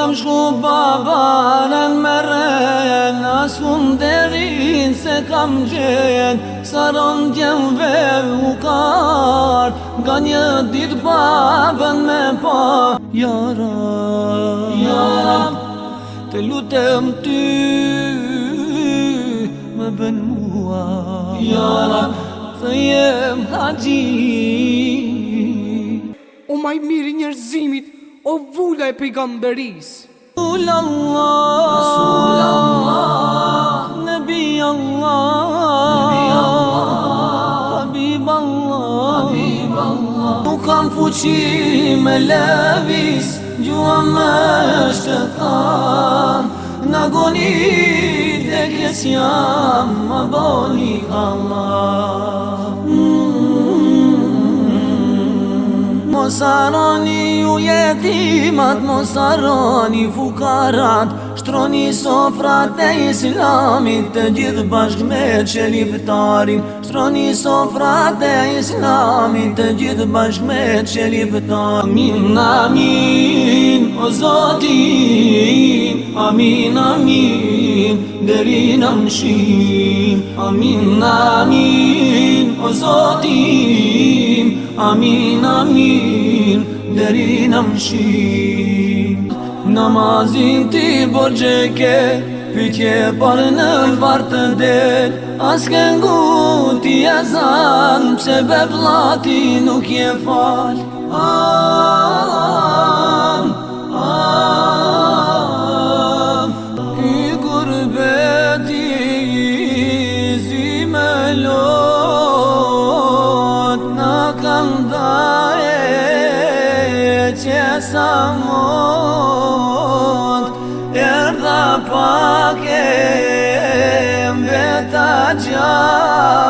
Tam shku babanen me rejen Asum derin se kam gjen Saron djen vev u kar Ga një dit baben me pa Jaram, jaram Të lutem ty Më ben mua Jaram Se jem haqin O maj mirë njërzimit O vullaj për gamberis Rasul Allah Rasul Allah Nebi Allah Nebi Allah Abib Allah Abib Allah Nukam fuqim e levis Gjua me shtetan Nagoni dhe kresjam Aboni Allah mosaroni ju jetimat, mosaroni fukarat Shtroni sofrat e islamit të gjithë bashk me qeliftarin Shtroni sofrat e islamit të gjithë bashk me Amin, amin, o zotin, amin, amin, derin amshin Amin, amin, o zotin Amin, amin, deri në mshim Namazin ti bërë gjeket, për parë në vartë të derë Aske ngu ti e zanë, pse be platin nuk je falë sa mund Erdha pak e mbeta gjatë